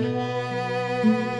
Música